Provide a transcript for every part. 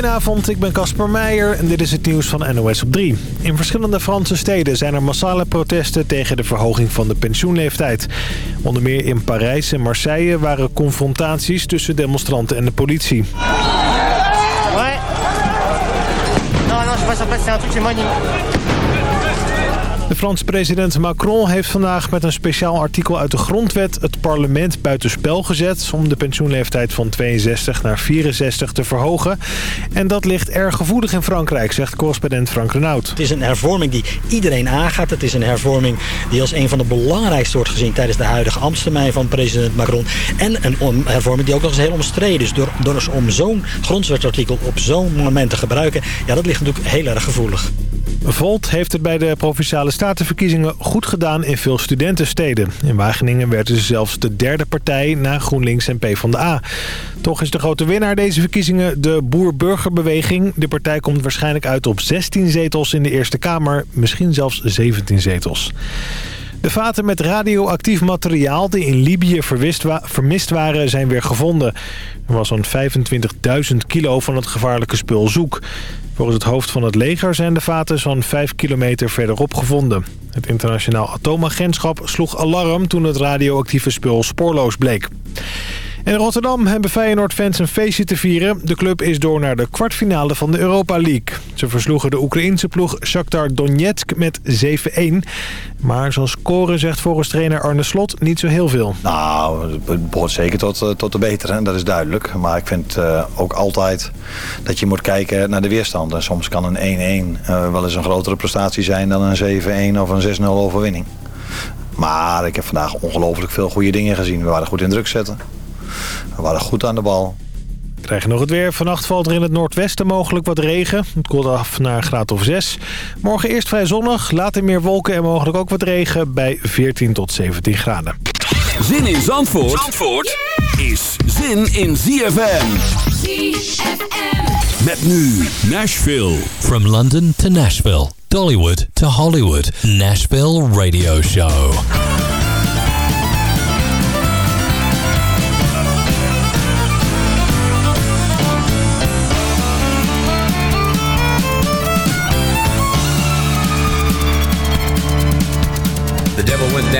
Goedenavond, ik ben Casper Meijer en dit is het nieuws van NOS op 3. In verschillende Franse steden zijn er massale protesten tegen de verhoging van de pensioenleeftijd. Onder meer in Parijs en Marseille waren confrontaties tussen demonstranten en de politie. De Franse president Macron heeft vandaag met een speciaal artikel uit de grondwet het parlement buitenspel gezet om de pensioenleeftijd van 62 naar 64 te verhogen. En dat ligt erg gevoelig in Frankrijk, zegt correspondent Frank Renaud. Het is een hervorming die iedereen aangaat. Het is een hervorming die als een van de belangrijkste wordt gezien tijdens de huidige ambtstermijn van president Macron. En een hervorming die ook nog eens heel omstreden is. Door, door dus om zo'n grondwetartikel op zo'n moment te gebruiken, ja dat ligt natuurlijk heel erg gevoelig. Volt heeft het bij de Provinciale Statenverkiezingen goed gedaan in veel studentensteden. In Wageningen werden ze zelfs de derde partij na GroenLinks en PvdA. Toch is de grote winnaar deze verkiezingen de Boer-Burgerbeweging. De partij komt waarschijnlijk uit op 16 zetels in de Eerste Kamer, misschien zelfs 17 zetels. De vaten met radioactief materiaal die in Libië vermist waren zijn weer gevonden. Er was zo'n 25.000 kilo van het gevaarlijke spul zoek. Volgens het hoofd van het leger zijn de vaten zo'n 5 kilometer verderop gevonden. Het internationaal atoomagentschap sloeg alarm toen het radioactieve spul spoorloos bleek. In Rotterdam hebben Feyenoord-fans een feestje te vieren. De club is door naar de kwartfinale van de Europa League. Ze versloegen de Oekraïense ploeg Shakhtar Donetsk met 7-1. Maar zo'n scoren zegt volgens trainer Arne Slot niet zo heel veel. Nou, het behoort zeker tot, eh, tot de betere, dat is duidelijk. Maar ik vind uh, ook altijd dat je moet kijken naar de weerstand. En soms kan een 1-1 uh, wel eens een grotere prestatie zijn dan een 7-1 of een 6-0 overwinning. Maar ik heb vandaag ongelooflijk veel goede dingen gezien. We waren goed in druk zetten. We waren goed aan de bal. We krijgen nog het weer. Vannacht valt er in het noordwesten mogelijk wat regen. Het koelt af naar een graad of 6. Morgen eerst vrij zonnig, later meer wolken en mogelijk ook wat regen bij 14 tot 17 graden. Zin in Zandvoort, Zandvoort is zin in ZFM. ZFM. Met nu Nashville. From London to Nashville. Dollywood to Hollywood. Nashville Radio Show. Dance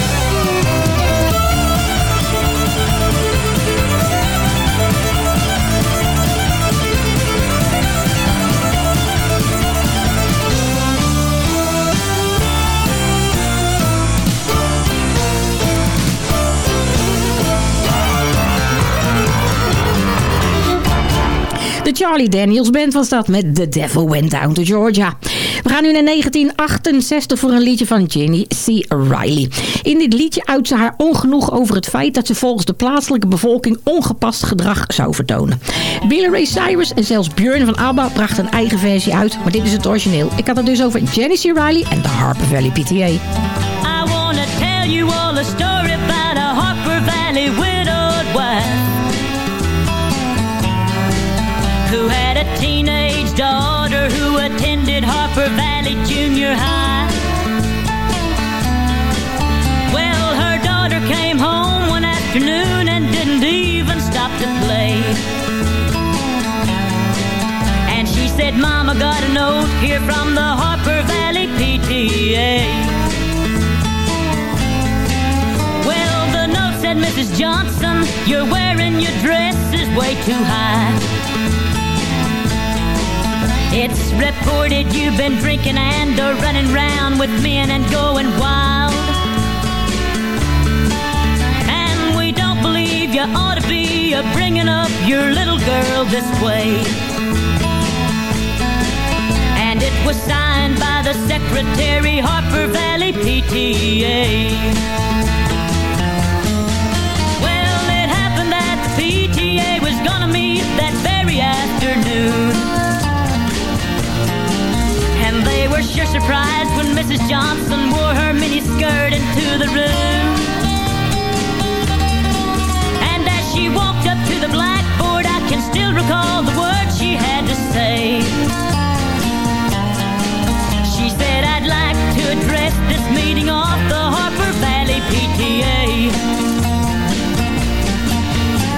Charlie Daniels Band was dat met The Devil Went Down to Georgia. We gaan nu naar 1968 voor een liedje van Jenny C. Riley. In dit liedje uit ze haar ongenoeg over het feit dat ze volgens de plaatselijke bevolking ongepast gedrag zou vertonen. Billy Ray Cyrus en zelfs Björn van ABBA brachten een eigen versie uit, maar dit is het origineel. Ik had het dus over Jenny C. Riley en de Harper Valley PTA. I wanna tell you all a story about a Harper Valley a teenage daughter who attended Harper Valley Junior High. Well, her daughter came home one afternoon and didn't even stop to play. And she said, Mama got a note here from the Harper Valley PTA. Well, the note said, Mrs. Johnson, you're wearing your dress is way too high. It's reported you've been drinking and are running round with men and going wild. And we don't believe you ought to be bringing up your little girl this way. And it was signed by the secretary, Harper Valley PTA. Well, it happened that the PTA was gonna meet that very afternoon. They were sure surprised when Mrs. Johnson wore her mini skirt into the room. And as she walked up to the blackboard, I can still recall the words she had to say. She said, I'd like to address this meeting off the Harper Valley PTA.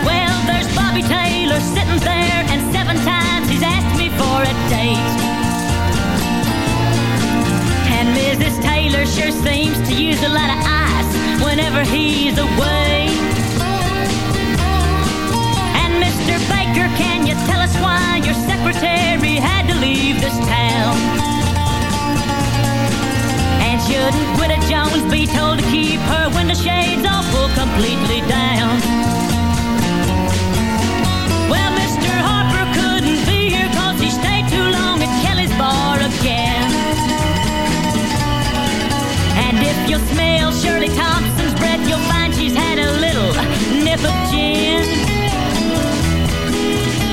Well, there's Bobby Taylor sitting there, and seven times he's asked me for a date. Taylor sure seems to use a lot of ice whenever he's away. And Mr. Baker, can you tell us why your secretary had to leave this town? And shouldn't Widow Jones be told to keep her window shades pulled completely down? And if you smell Shirley Thompson's breath, you'll find she's had a little nip of gin.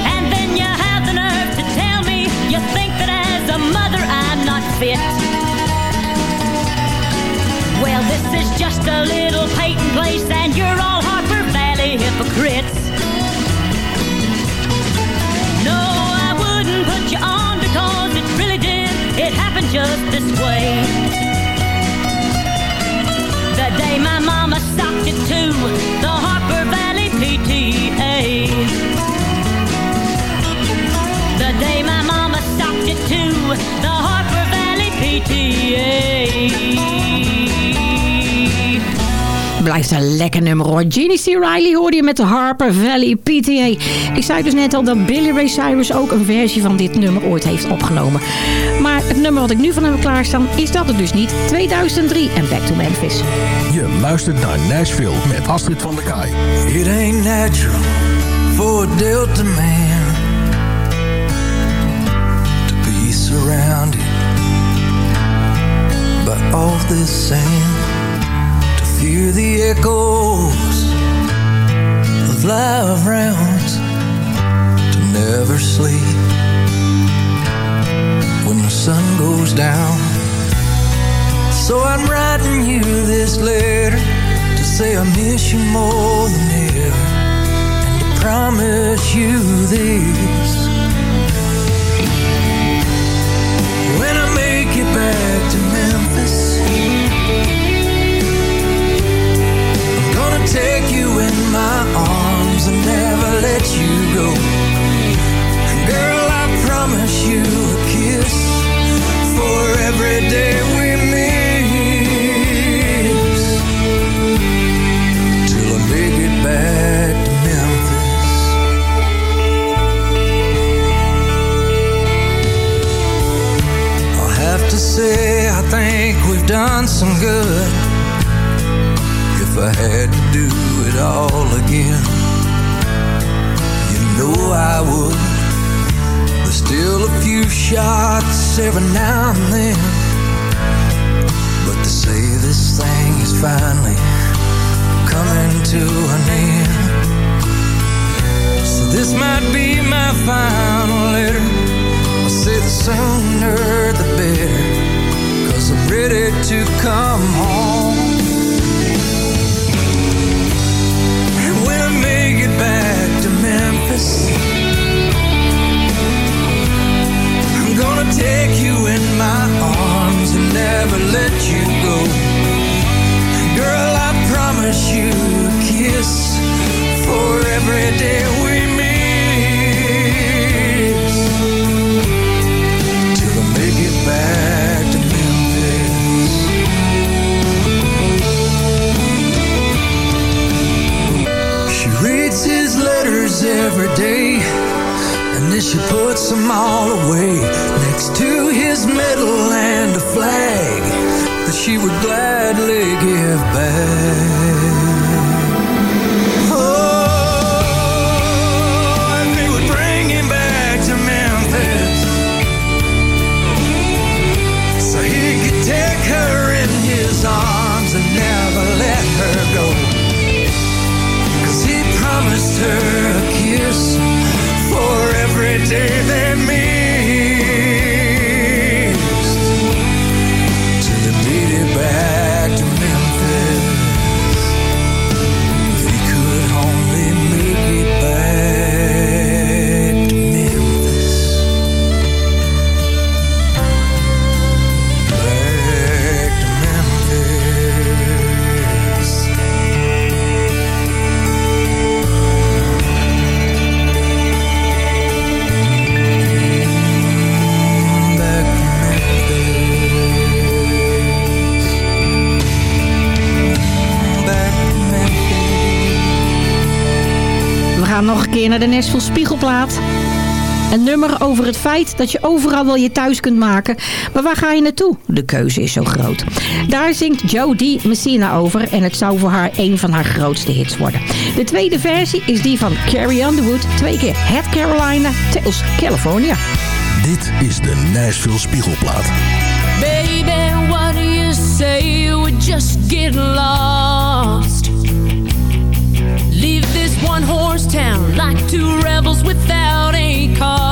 And then you have the nerve to tell me you think that as a mother I'm not fit. Well, this is just a little Peyton place, and you're all Harper Valley hypocrites. No, I wouldn't put you on because it really did. It happened just this way. Day my mama socked it to the Harper Valley PTA. The day my mama socked it to the Harper Valley PTA. Blijft een lekker nummer hoor. Jeannie C. Riley hoorde je met de Harper Valley PTA. Ik zei dus net al dat Billy Ray Cyrus ook een versie van dit nummer ooit heeft opgenomen. Maar het nummer wat ik nu van hem klaarstaan is dat het dus niet. 2003 en Back to Memphis. Je luistert naar Nashville met Astrid van der Kaai. It ain't natural for a Delta man To be surrounded by all this sand To fear the echoes of live rounds To never sleep when the sun goes down So I'm writing you this letter To say I miss you more than ever and to promise you this. Take you in my arms and never let you go. Girl, I promise you a kiss for every day we miss. Till I make it back to Memphis. I'll have to say, I think we've done some good. I had to do it all again, you know I would. There's still a few shots every now and then. But to say this thing is finally coming to an end. So this might be my final letter. I'll say the sooner the better. Cause I'm ready to come home. Take you in my arms and never let you go. Girl, I promise you a kiss for every day we And she puts them all away next to his medal and a flag that she would gladly give back. Oh, if he would bring him back to Memphis so he could take her in his arms and never let her go. Cause he promised her a kiss day nog een keer naar de Nashville Spiegelplaat. Een nummer over het feit dat je overal wel je thuis kunt maken. Maar waar ga je naartoe? De keuze is zo groot. Daar zingt Jodie Messina over en het zou voor haar een van haar grootste hits worden. De tweede versie is die van Carrie Underwood. Twee keer Head Carolina, Tails California. Dit is de Nashville Spiegelplaat. Baby, what do you say we just get lost? One horse town like two rebels without a cause.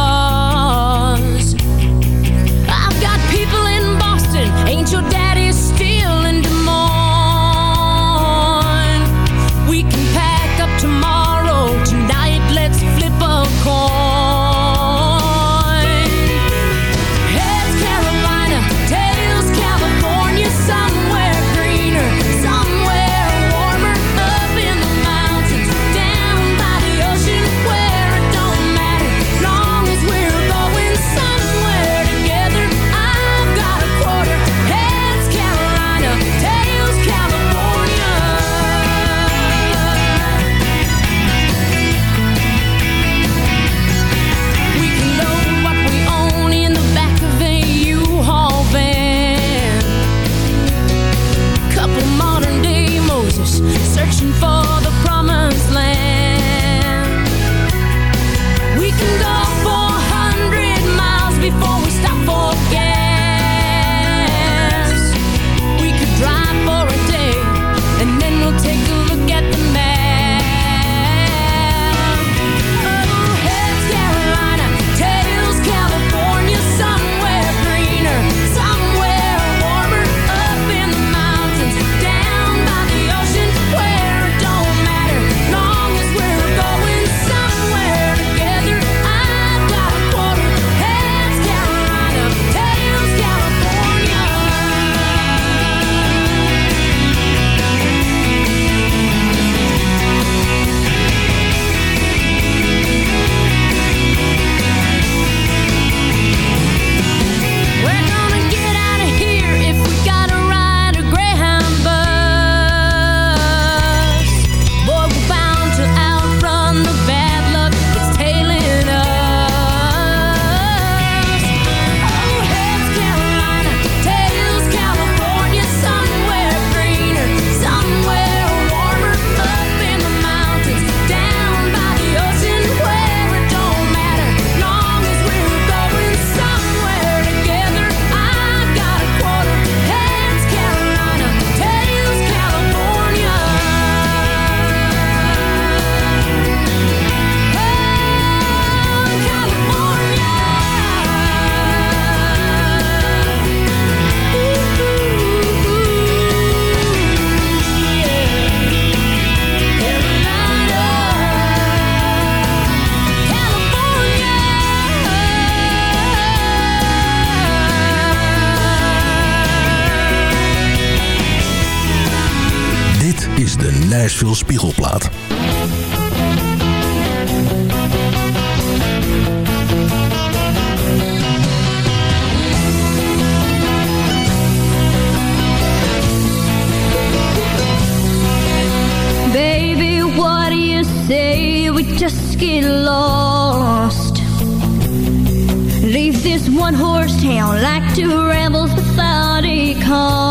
One horse town like two rebels without a cause.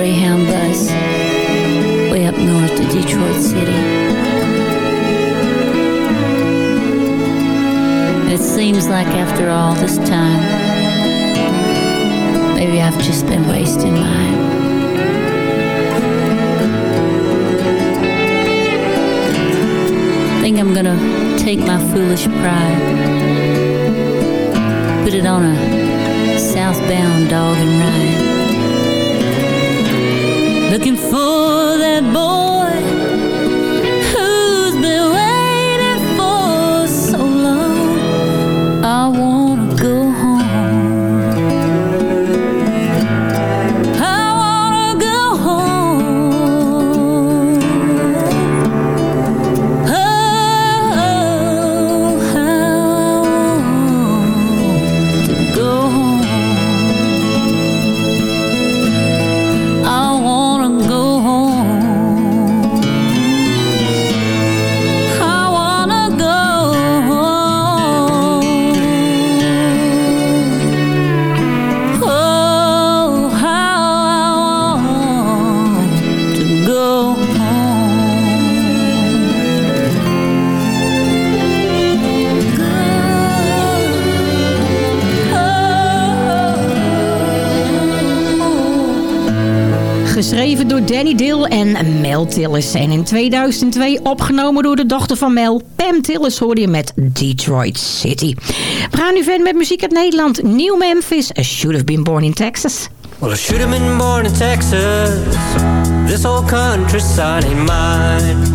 Greyhound bus way up north to Detroit City. It seems like after all this time, maybe I've just been wasting mine. Think I'm gonna take my foolish pride, put it on a southbound dog and ride. Looking for that boy Door Danny Dill en Mel Tillis. En in 2002 opgenomen door de dochter van Mel, Pam Tillis, hoorde je met Detroit City. We gaan nu verder met muziek uit Nederland. New Memphis, I Should Have Been Born in Texas. Well, I should have been born in Texas. This whole countryside ain't mine.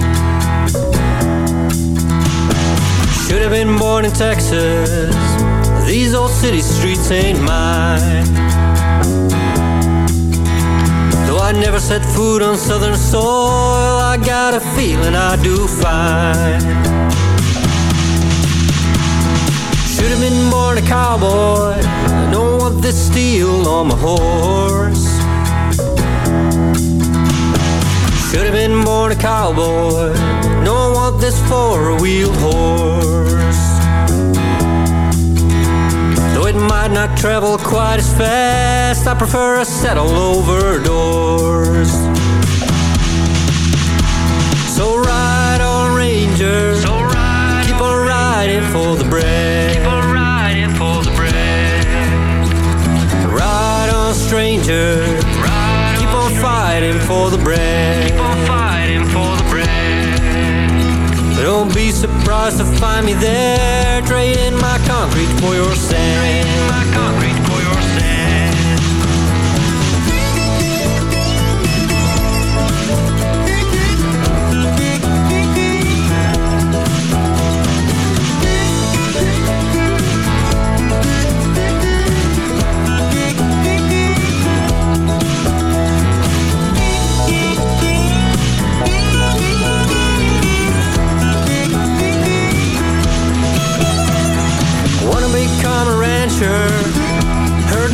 Should have been born in Texas. These old city streets ain't mine. I never set foot on southern soil, I got a feeling I do fine. Should have been born a cowboy. I don't want this steel on my horse. Should have been born a cowboy. Don't want this four-wheeled horse. Though it might not travel quite as fast, I prefer a settle over doors. So ride on, Ranger. So ride Keep on riding for the bread. Keep on riding for the bread. Ride on, stranger. Ride Keep on fighting for the bread. Keep on fighting for the bread. Don't be surprised to find me there, trading my concrete for your sand.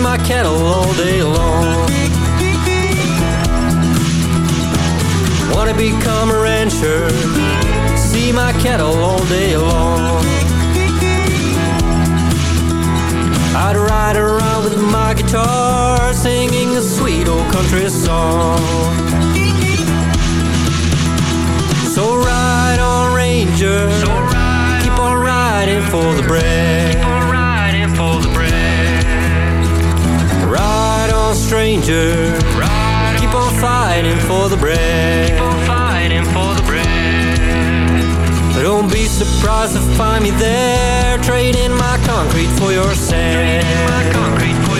My cattle all day long. Wanna become a rancher, see my cattle all day long. I'd ride around with my guitar, singing a sweet old country song. So ride on, Ranger. So ride Keep on riding for the bread. Stranger. Ride Keep on fighting for the bread. Keep on fighting for the bread. Don't be surprised to find me there, trading my concrete for your sand. Trading my concrete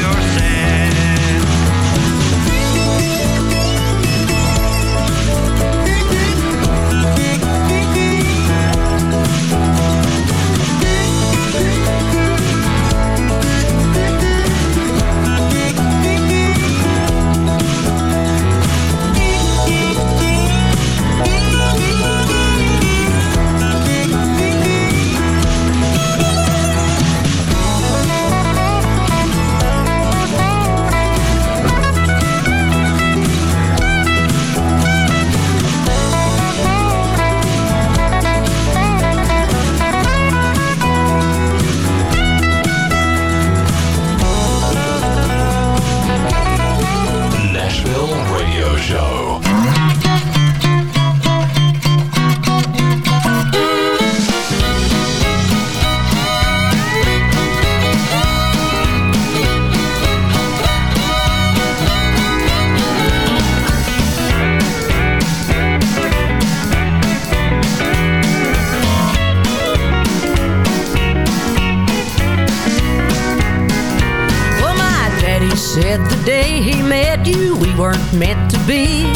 meant to be.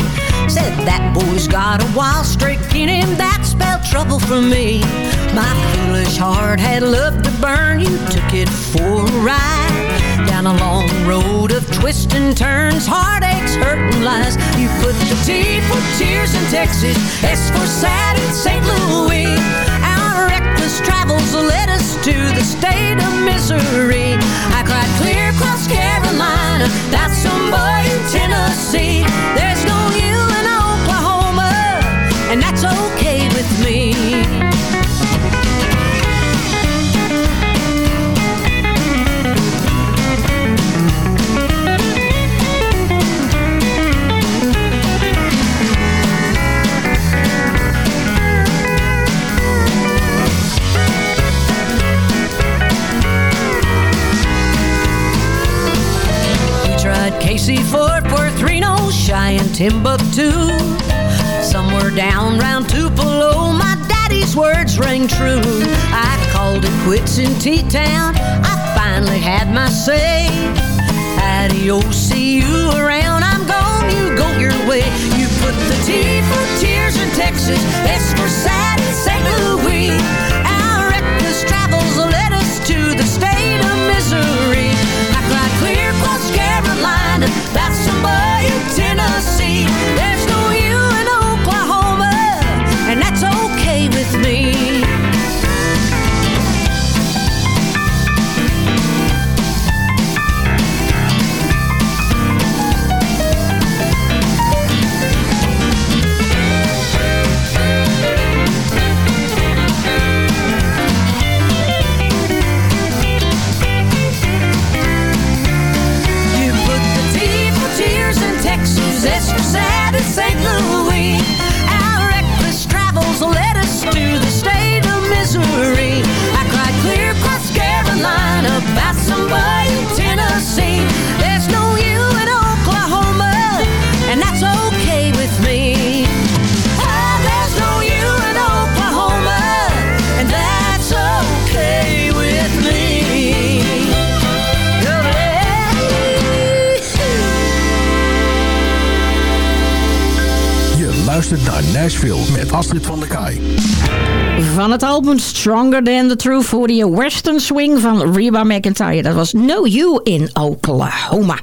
Said that boy's got a wild streak in him that spelled trouble for me. My foolish heart had love to burn you, took it for a ride. Down a long road of twists and turns, heartaches, hurt and lies. You put the T for tears in Texas, S for sad in St. Louis. Reckless travels led us to the state of misery. I cried clear across Carolina, that's somebody in Tennessee. There's no you in Oklahoma, and that's okay with me. Tried Casey, Fort Worth, Reno, Cheyenne, Timbuktu. Somewhere down round Tupelo, my daddy's words rang true. I called it quits in T-Town. I finally had my say. Adios, see you around. I'm gone, you go your way. You put the T for tears in Texas, S for sad in St. Louis. Carolina, that's somebody in Tennessee. There's naar Nashville met Astrid van der Kaai. Van het album Stronger Than The Truth voor je Western Swing van Reba McIntyre. Dat was No You in Oklahoma.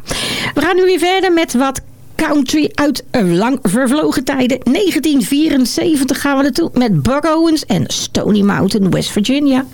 We gaan nu weer verder met wat country uit lang vervlogen tijden. 1974 gaan we naartoe met Buck Owens en Stony Mountain, West Virginia.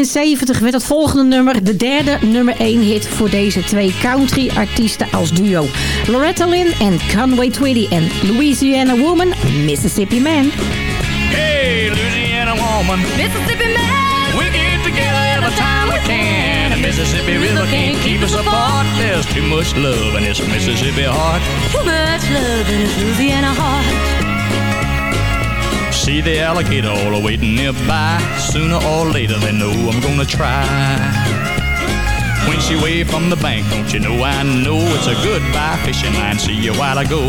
1973 werd het volgende nummer de derde nummer 1 hit voor deze twee country artiesten als duo. Loretta Lynn en Conway Twitty en Louisiana Woman, Mississippi Man. Hey, Louisiana woman. Mississippi man. We get together every time we can. The Mississippi River can't keep us apart. There's too much love in this Mississippi heart. Too much love in this Louisiana heart. See the alligator all waiting nearby. Sooner or later they know I'm gonna try. When she waved from the bank, don't you know I know it's a goodbye fishing line. See you while I go.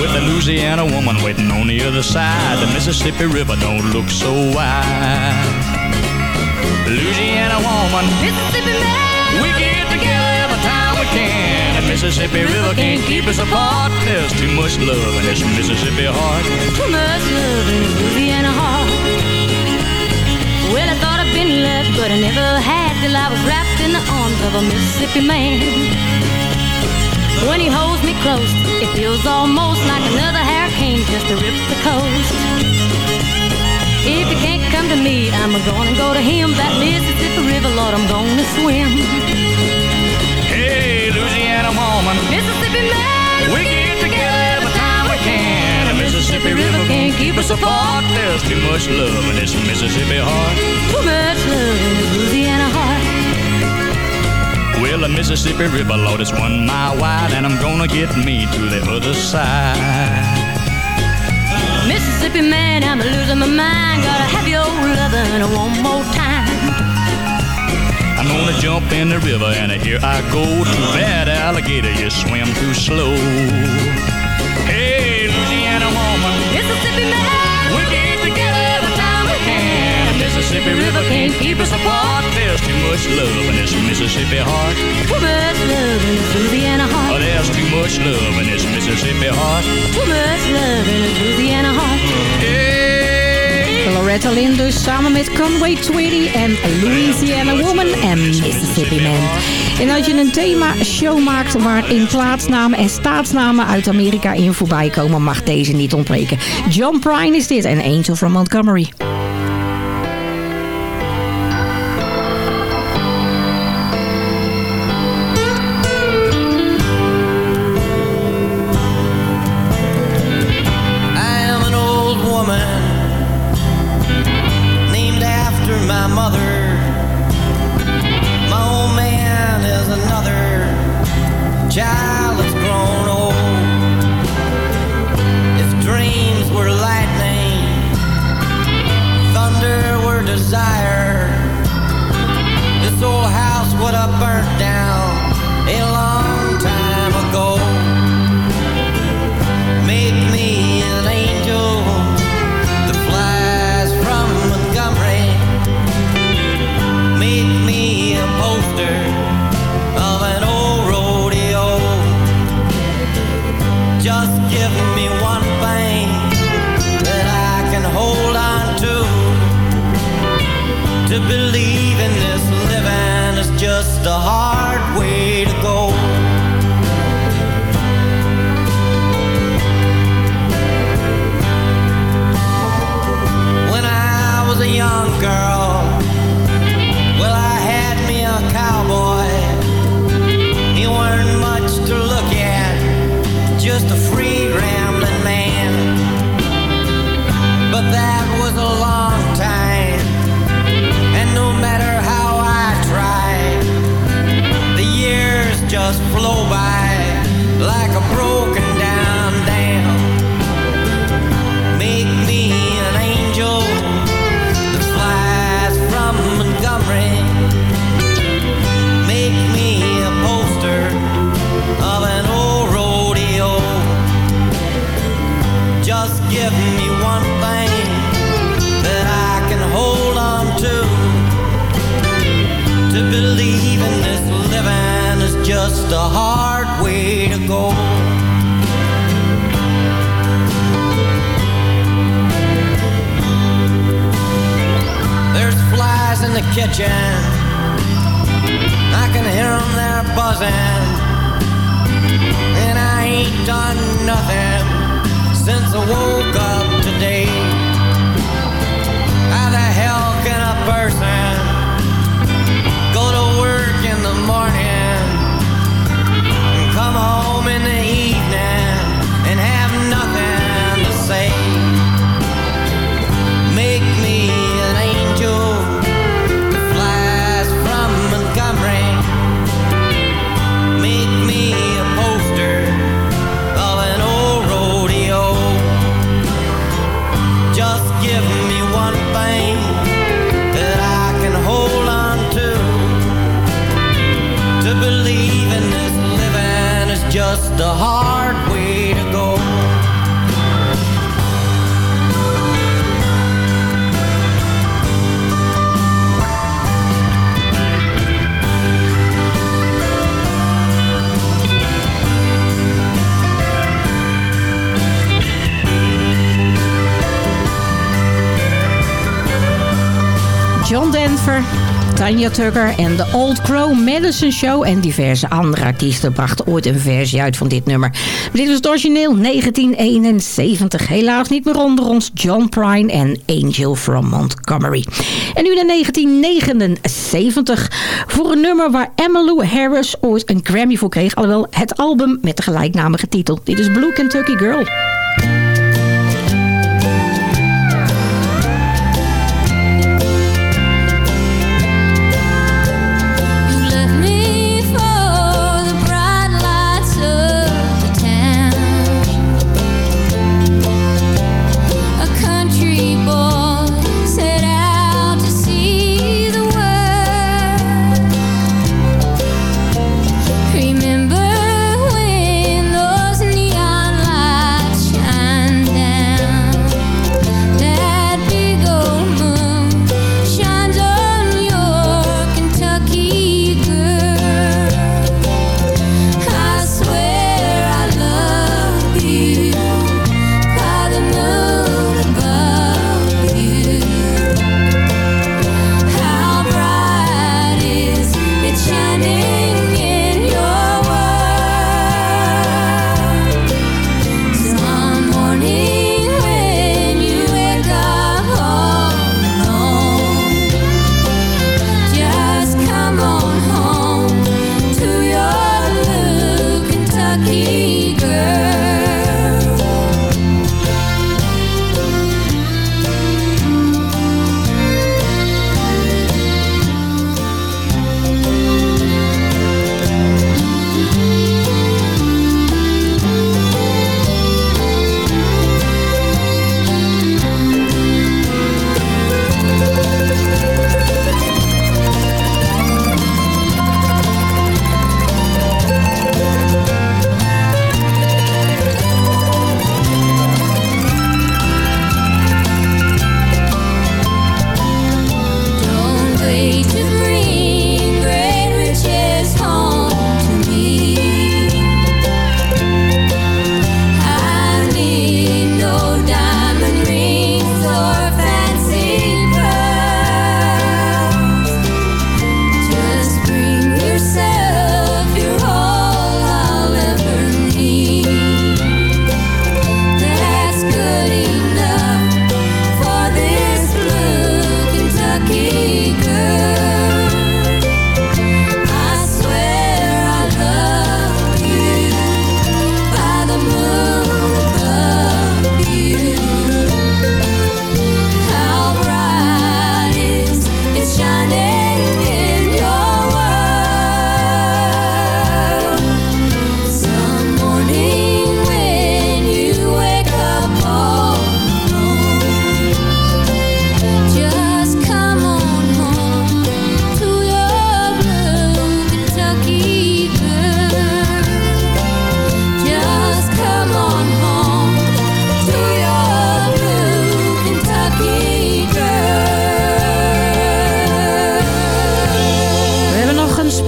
With a Louisiana woman waiting on the other side, the Mississippi River don't look so wide. Louisiana woman, Mississippi man. we get together every time we can. Mississippi River can't keep us apart. There's too much love in this Mississippi heart. Too much love in this Louisiana heart. Well, I thought I'd been left, but I never had till I was wrapped in the arms of a Mississippi man. When he holds me close, it feels almost like another hurricane just to rip the coast. If you can't come to me, I'm gonna go to him. That Mississippi River, Lord, I'm gonna swim. Hey, Louisiana woman, Mississippi man, we get together every time we can. The Mississippi River can't keep us apart. There's too much love in this Mississippi heart. too much love in this Louisiana heart. Well, the Mississippi River, Lord, it's one mile wide, and I'm gonna get me to the other side. Mississippi man, I'm losing my mind. Gotta have your lovin' one more time. Gonna jump in the river, and here I go. Too bad, alligator, you swim too slow. Hey, Louisiana woman, Mississippi man, we get together every time we can. Mississippi River can't keep us apart. There's too much love in this Mississippi heart. too much love in this Louisiana heart. Oh, there's too much love in this Mississippi heart. Too much love in this Louisiana heart. Loretta Lynn dus samen met Conway Twitty en Louisiana Woman en Mississippi Man. En als je een thema-show maakt waarin plaatsnamen en staatsnamen uit Amerika in voorbij komen, mag deze niet ontbreken. John Prine is dit en Angel from Montgomery. Tanya Tucker en de Old Crow Medicine Show en diverse andere artiesten brachten ooit een versie uit van dit nummer. Dit was het origineel 1971. Helaas niet meer onder ons John Prine en Angel from Montgomery. En nu naar 1979 voor een nummer waar Emmylou Harris ooit een Grammy voor kreeg. Alhoewel het album met de gelijknamige titel. Dit is Blue Kentucky Girl.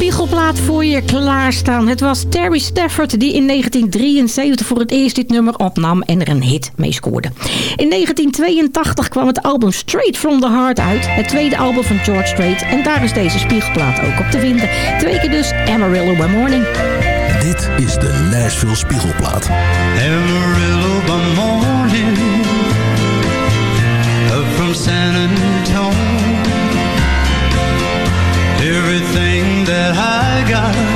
Spiegelplaat voor je klaarstaan. Het was Terry Stafford die in 1973 voor het eerst dit nummer opnam en er een hit mee scoorde. In 1982 kwam het album Straight From The Heart uit. Het tweede album van George Strait. En daar is deze spiegelplaat ook op te vinden. Twee keer dus Amarillo by Morning. Dit is de Nashville Spiegelplaat. Amarillo by morning Up from San Antonio that I got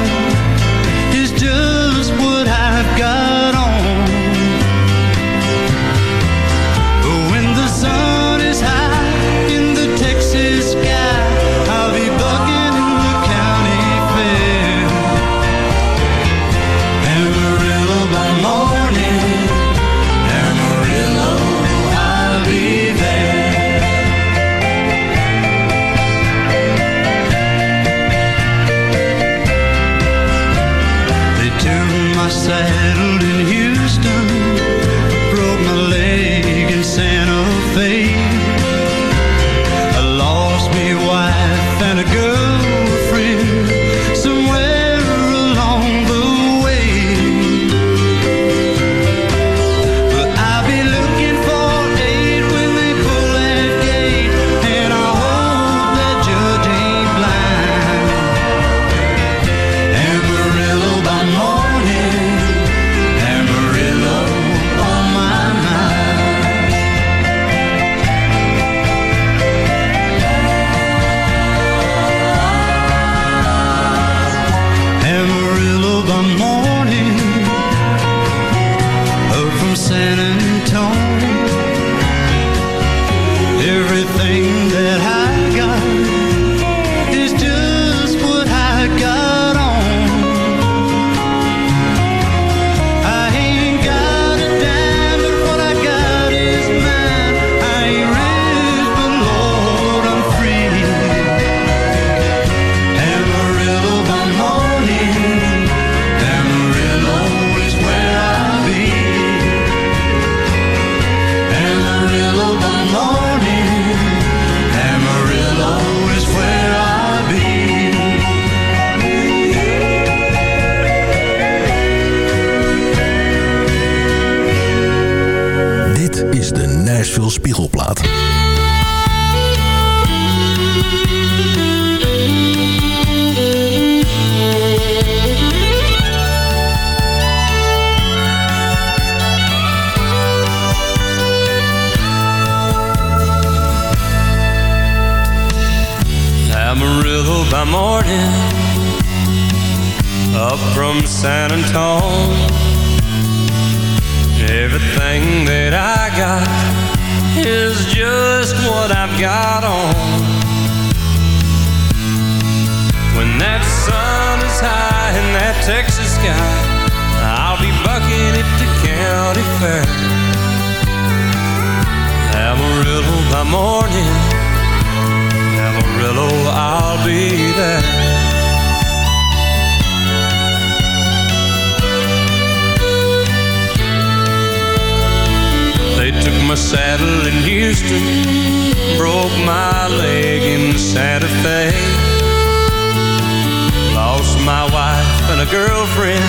girlfriend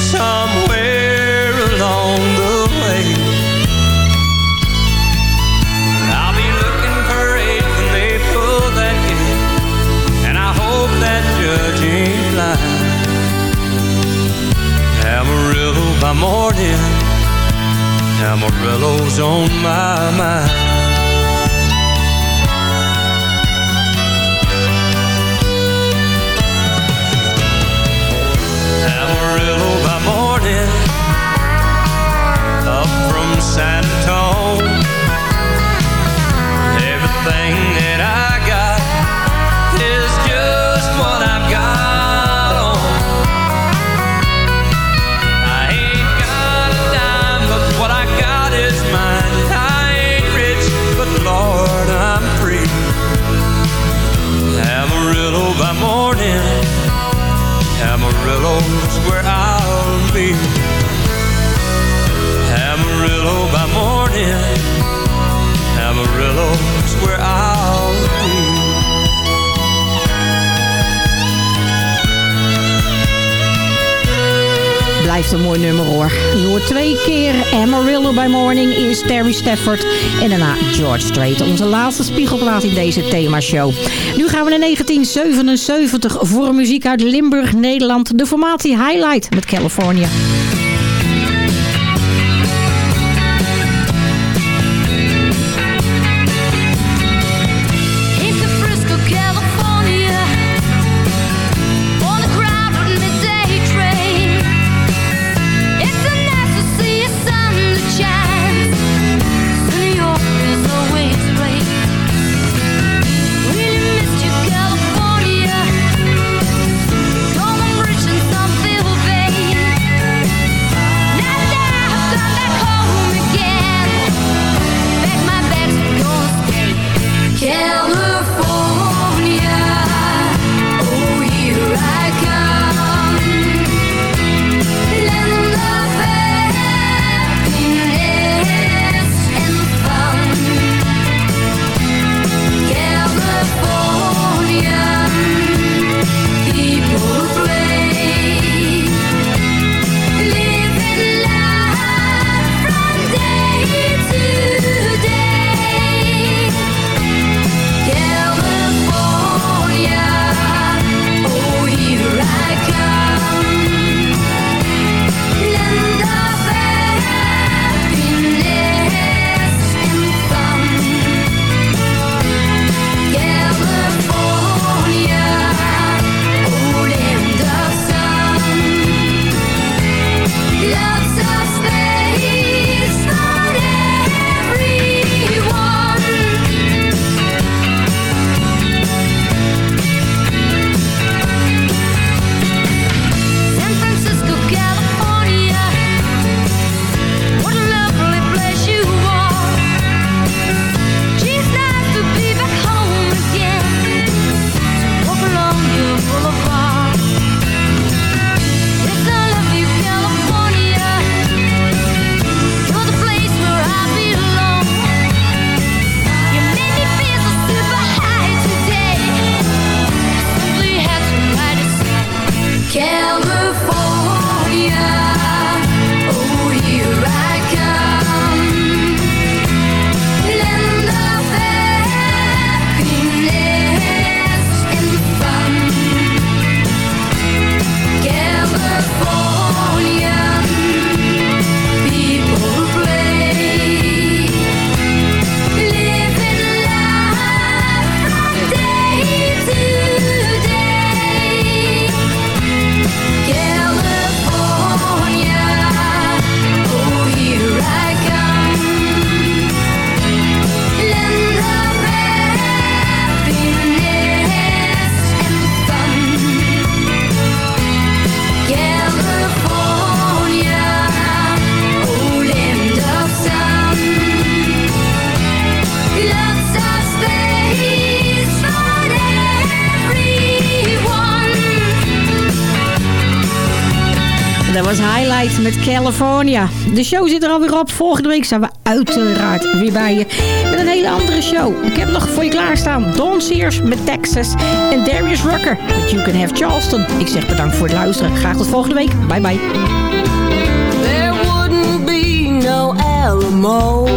somewhere along the way. I'll be looking for aid when they pull that gate, and I hope that judge ain't blind. Amarillo by morning, Amarillo's on my mind. lonesome tone Everything that I morning Blijft een mooi nummer hoor. Je hoort twee keer Amarillo by Morning is Terry Stafford. En daarna George Strait. Onze laatste spiegelplaat in deze themashow. Nu gaan we naar 1977 voor muziek uit Limburg, Nederland. De formatie Highlight met California. De show zit er alweer op. Volgende week zijn we uiteraard weer bij je. Met een hele andere show. Ik heb nog voor je klaarstaan. Don Sears met Texas. En Darius Rucker met You Can Have Charleston. Ik zeg bedankt voor het luisteren. Graag tot volgende week. Bye bye. There wouldn't be no Alamo.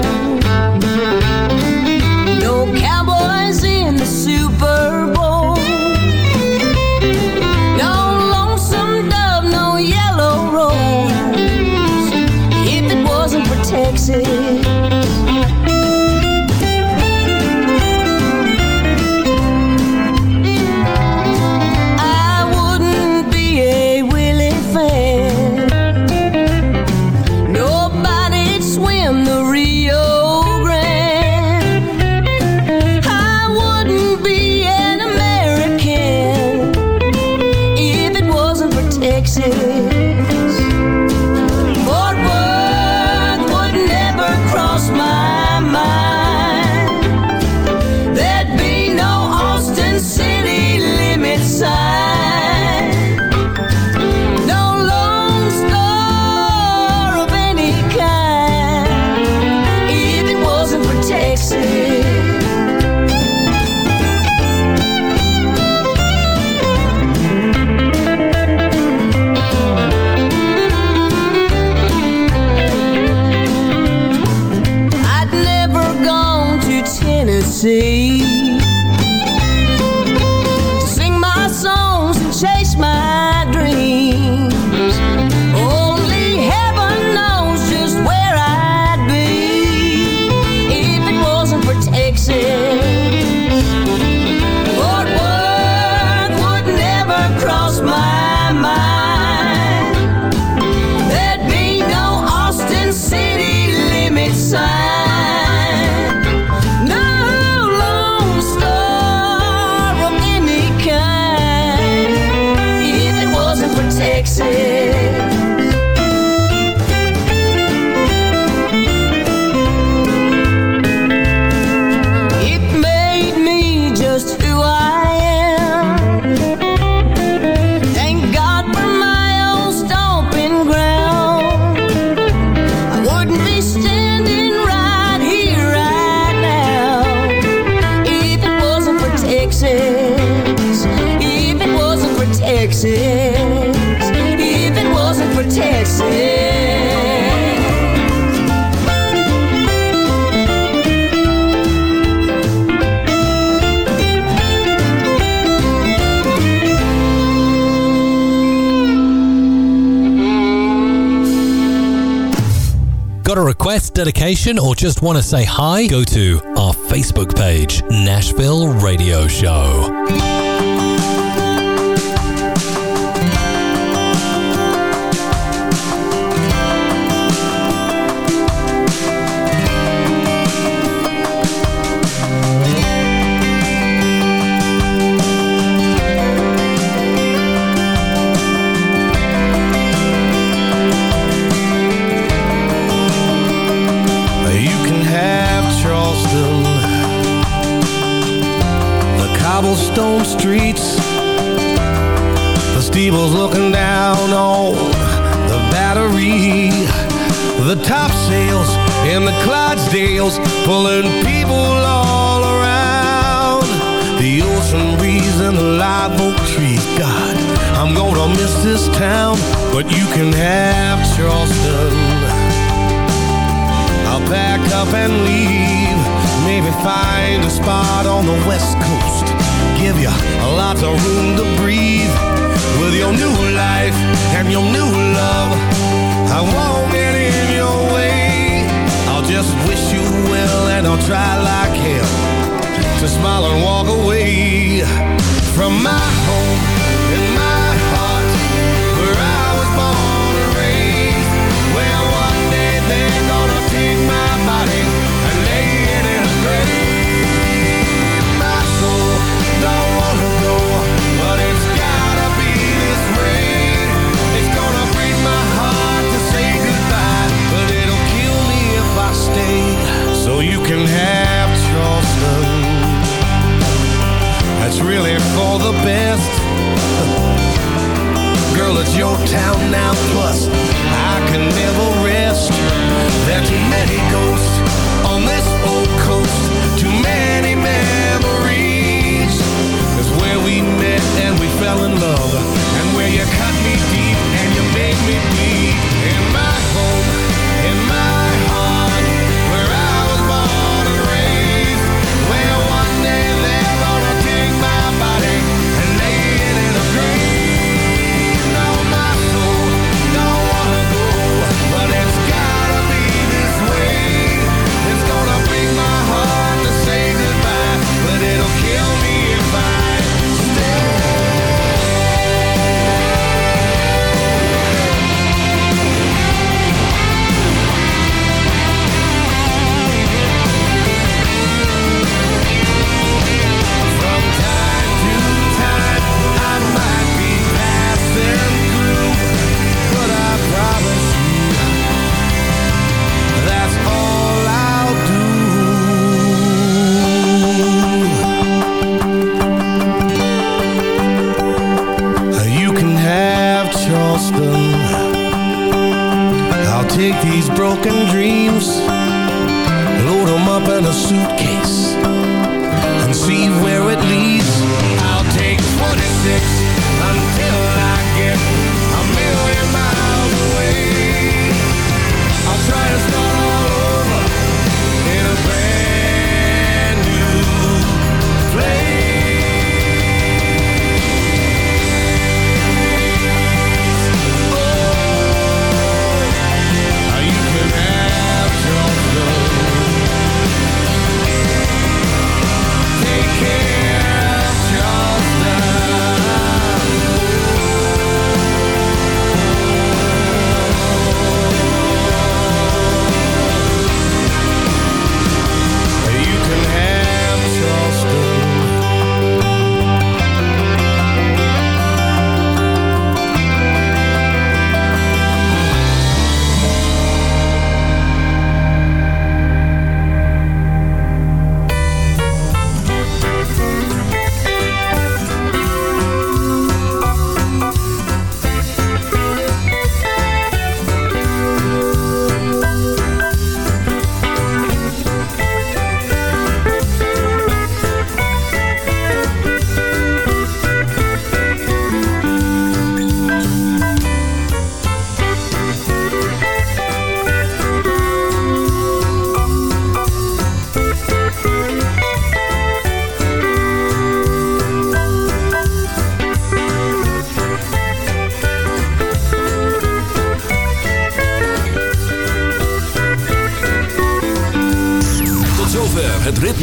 Texas. If it wasn't for Texas. Got a request, dedication, or just want to say hi? Go to our Facebook page, Nashville Radio Show. The looking down on the battery, the topsails in the Clydesdales pulling people all around, the ocean breeze and the live oak trees. God, I'm gonna miss this town, but you can have Charleston. I'll pack up and leave. Maybe find a spot on the west coast. Give you lots of room to breathe. With your new life and your new love, I won't get in your way. I'll just wish you well and I'll try like hell to smile and walk away from my home